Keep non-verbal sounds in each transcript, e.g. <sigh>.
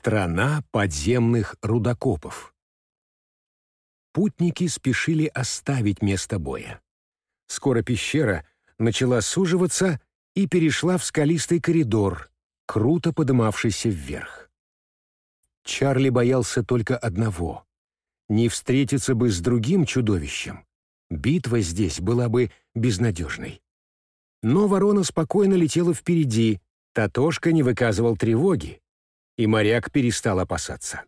Страна подземных рудокопов. Путники спешили оставить место боя. Скоро пещера начала суживаться и перешла в скалистый коридор, круто подымавшийся вверх. Чарли боялся только одного — не встретиться бы с другим чудовищем. Битва здесь была бы безнадежной. Но ворона спокойно летела впереди, Татошка не выказывал тревоги, и моряк перестал опасаться.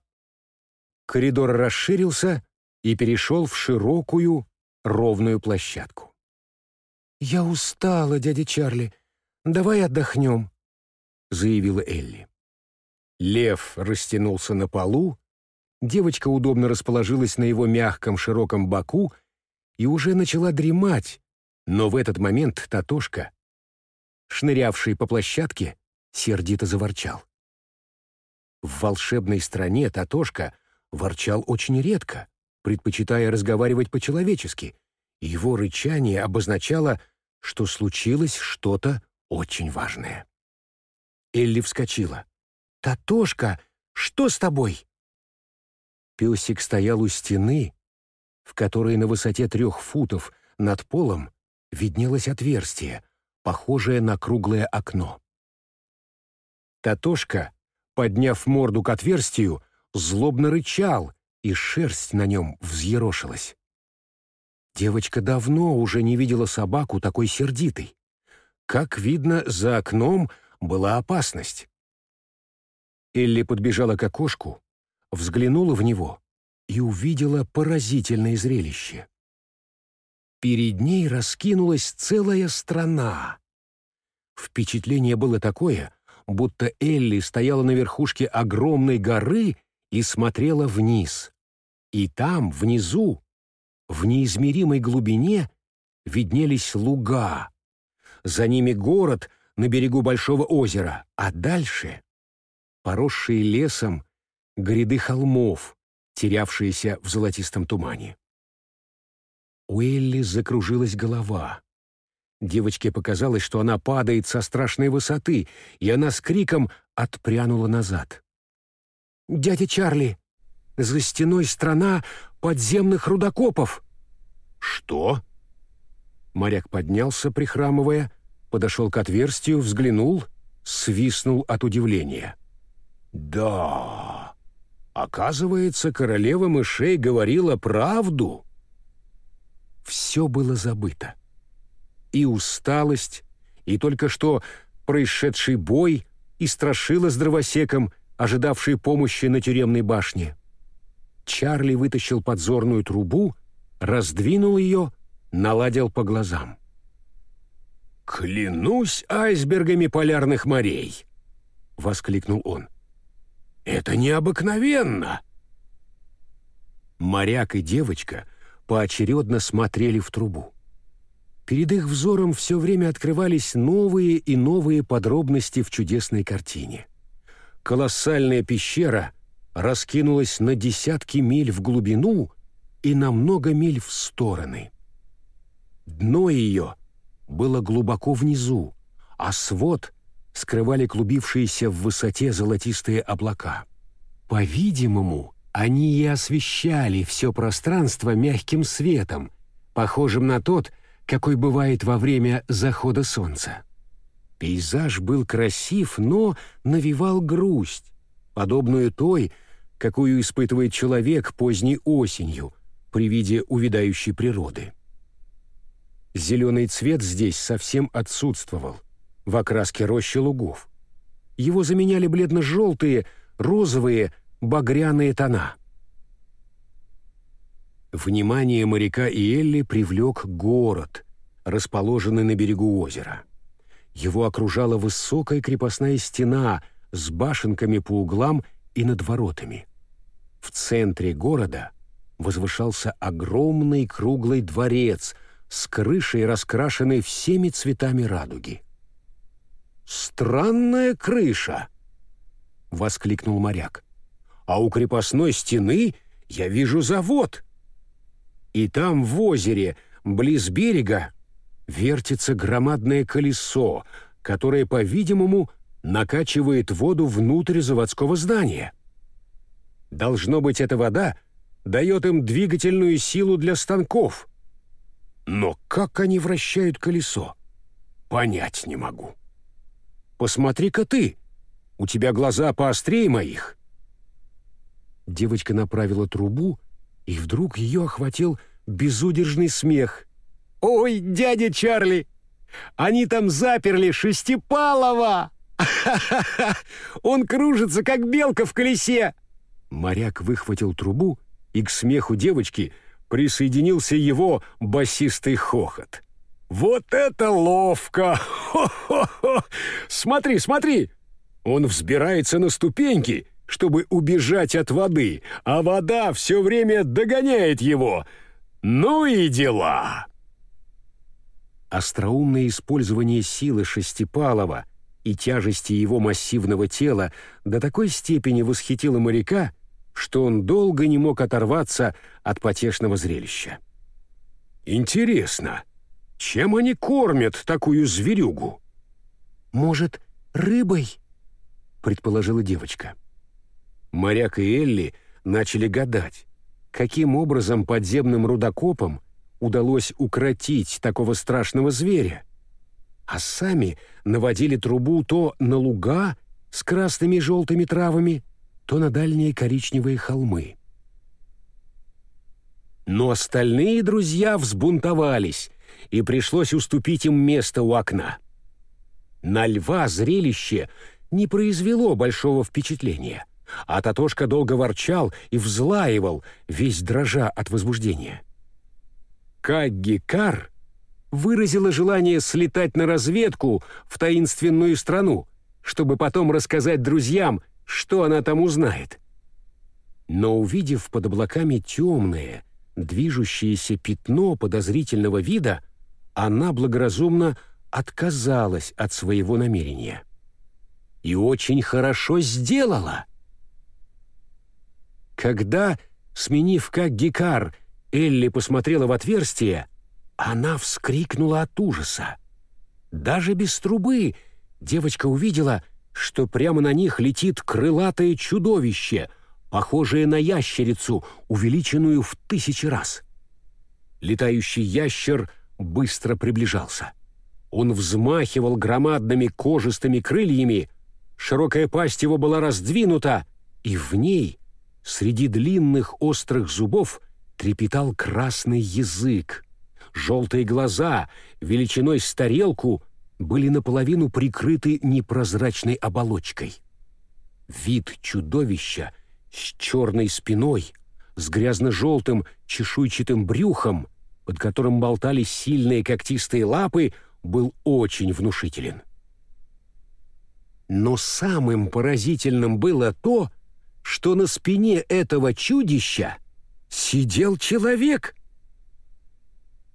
Коридор расширился и перешел в широкую, ровную площадку. «Я устала, дядя Чарли. Давай отдохнем», — заявила Элли. Лев растянулся на полу, девочка удобно расположилась на его мягком широком боку и уже начала дремать, но в этот момент Татошка, шнырявший по площадке, сердито заворчал. В волшебной стране Татошка ворчал очень редко, предпочитая разговаривать по-человечески. Его рычание обозначало, что случилось что-то очень важное. Элли вскочила. «Татошка, что с тобой?» Песик стоял у стены, в которой на высоте трех футов над полом виднелось отверстие, похожее на круглое окно. Татошка подняв морду к отверстию, злобно рычал, и шерсть на нем взъерошилась. Девочка давно уже не видела собаку такой сердитой. Как видно, за окном была опасность. Элли подбежала к окошку, взглянула в него и увидела поразительное зрелище. Перед ней раскинулась целая страна. Впечатление было такое, будто Элли стояла на верхушке огромной горы и смотрела вниз. И там, внизу, в неизмеримой глубине, виднелись луга. За ними город на берегу большого озера, а дальше — поросшие лесом гряды холмов, терявшиеся в золотистом тумане. У Элли закружилась голова. Девочке показалось, что она падает со страшной высоты, и она с криком отпрянула назад. «Дядя Чарли, за стеной страна подземных рудокопов!» «Что?» Моряк поднялся, прихрамывая, подошел к отверстию, взглянул, свистнул от удивления. «Да, оказывается, королева мышей говорила правду!» Все было забыто и усталость, и только что происшедший бой и страшила с дровосеком, ожидавший помощи на тюремной башне. Чарли вытащил подзорную трубу, раздвинул ее, наладил по глазам. «Клянусь айсбергами полярных морей!» — воскликнул он. «Это необыкновенно!» Моряк и девочка поочередно смотрели в трубу. Перед их взором все время открывались новые и новые подробности в чудесной картине. Колоссальная пещера раскинулась на десятки миль в глубину и на много миль в стороны. Дно ее было глубоко внизу, а свод скрывали клубившиеся в высоте золотистые облака. По-видимому, они и освещали все пространство мягким светом, похожим на тот, какой бывает во время захода солнца. Пейзаж был красив, но навевал грусть, подобную той, какую испытывает человек поздней осенью при виде увядающей природы. Зеленый цвет здесь совсем отсутствовал, в окраске рощи лугов. Его заменяли бледно-желтые, розовые, багряные тона. Внимание моряка и Элли привлек город, расположенный на берегу озера. Его окружала высокая крепостная стена с башенками по углам и над воротами. В центре города возвышался огромный круглый дворец с крышей, раскрашенной всеми цветами радуги. «Странная крыша!» — воскликнул моряк. «А у крепостной стены я вижу завод!» И там в озере, близ берега, вертится громадное колесо, которое, по-видимому, накачивает воду внутрь заводского здания. Должно быть, эта вода дает им двигательную силу для станков. Но как они вращают колесо? Понять не могу. Посмотри-ка ты, у тебя глаза поострее моих. Девочка направила трубу, и вдруг ее охватил безудержный смех. «Ой, дядя Чарли, они там заперли Шестипалова! <laughs> Он кружится, как белка в колесе!» Моряк выхватил трубу, и к смеху девочки присоединился его басистый хохот. «Вот это ловко! <laughs> Хо-хо-хо! Смотри, смотри! Он взбирается на ступеньки, чтобы убежать от воды, а вода все время догоняет его. Ну и дела!» Остроумное использование силы Шестипалова и тяжести его массивного тела до такой степени восхитило моряка, что он долго не мог оторваться от потешного зрелища. «Интересно, чем они кормят такую зверюгу?» «Может, рыбой?» — предположила девочка. Моряк и Элли начали гадать, каким образом подземным рудокопам удалось укротить такого страшного зверя, а сами наводили трубу то на луга с красными и желтыми травами, то на дальние коричневые холмы. Но остальные друзья взбунтовались, и пришлось уступить им место у окна. На льва зрелище не произвело большого впечатления, а Татошка долго ворчал и взлаивал, весь дрожа от возбуждения. Кагги Кар выразила желание слетать на разведку в таинственную страну, чтобы потом рассказать друзьям, что она там узнает. Но увидев под облаками темное, движущееся пятно подозрительного вида, она благоразумно отказалась от своего намерения. И очень хорошо сделала. Когда, сменив как гикар, Элли посмотрела в отверстие, она вскрикнула от ужаса. Даже без трубы девочка увидела, что прямо на них летит крылатое чудовище, похожее на ящерицу, увеличенную в тысячи раз. Летающий ящер быстро приближался. Он взмахивал громадными кожистыми крыльями, широкая пасть его была раздвинута, и в ней, среди длинных острых зубов, трепетал красный язык. Желтые глаза, величиной с тарелку, были наполовину прикрыты непрозрачной оболочкой. Вид чудовища с черной спиной, с грязно-желтым чешуйчатым брюхом, под которым болтались сильные когтистые лапы, был очень внушителен. Но самым поразительным было то, что на спине этого чудища сидел человек.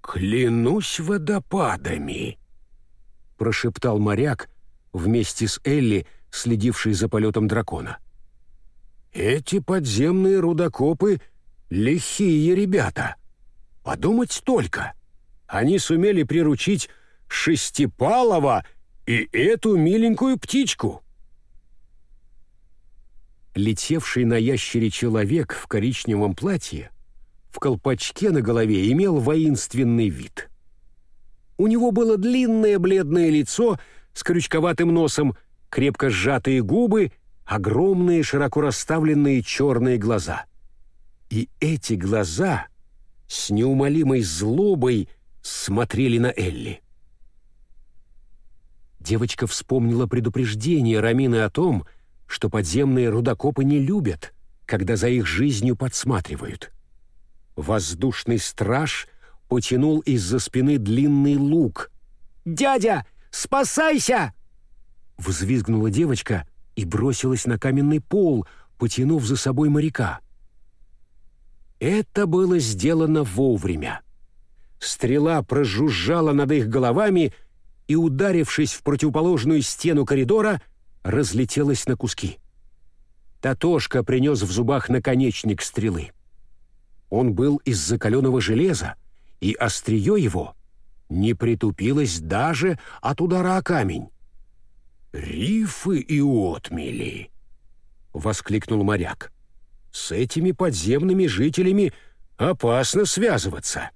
«Клянусь водопадами!» — прошептал моряк вместе с Элли, следившей за полетом дракона. «Эти подземные рудокопы — лихие ребята. Подумать только, они сумели приручить Шестипалова и эту миленькую птичку». Летевший на ящере человек в коричневом платье в колпачке на голове имел воинственный вид — у него было длинное бледное лицо с крючковатым носом, крепко сжатые губы, огромные широко расставленные черные глаза. И эти глаза с неумолимой злобой смотрели на Элли. Девочка вспомнила предупреждение Рамины о том, что подземные рудокопы не любят, когда за их жизнью подсматривают. Воздушный страж — потянул из-за спины длинный лук. «Дядя, спасайся!» Взвизгнула девочка и бросилась на каменный пол, потянув за собой моряка. Это было сделано вовремя. Стрела прожужжала над их головами и, ударившись в противоположную стену коридора, разлетелась на куски. Татошка принес в зубах наконечник стрелы. Он был из закаленного железа, и острие его не притупилось даже от удара о камень. «Рифы и отмели!» — воскликнул моряк. С этими подземными жителями опасно связываться.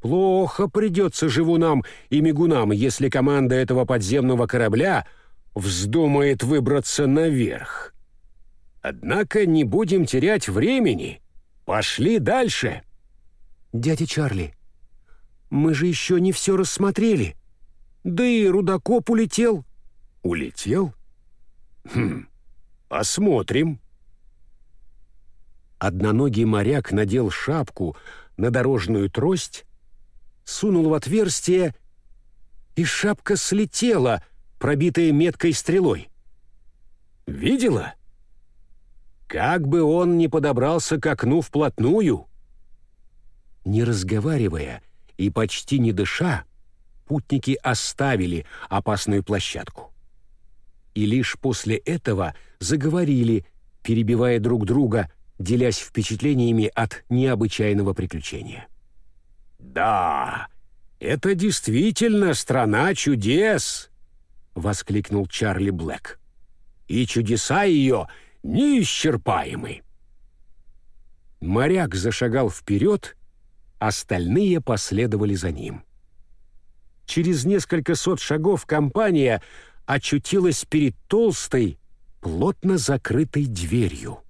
Плохо придется живунам и мигунам, если команда этого подземного корабля вздумает выбраться наверх. Однако не будем терять времени. Пошли дальше. Дядя Чарли, мы же еще не все рассмотрели. Да и Рудокоп улетел. Улетел? Хм, посмотрим. Одноногий моряк надел шапку на дорожную трость, сунул в отверстие, и шапка слетела, пробитая меткой стрелой. Видела? Как бы он ни подобрался к окну вплотную. Не разговаривая и почти не дыша, путники оставили опасную площадку. И лишь после этого заговорили, перебивая друг друга, делясь впечатлениями от необычайного приключения. «Да, это действительно страна чудес!» — воскликнул Чарли Блэк. «И чудеса ее неисчерпаемы!» Моряк зашагал вперед, остальные последовали за ним. Через несколько сот шагов компания очутилась перед толстой, плотно закрытой дверью.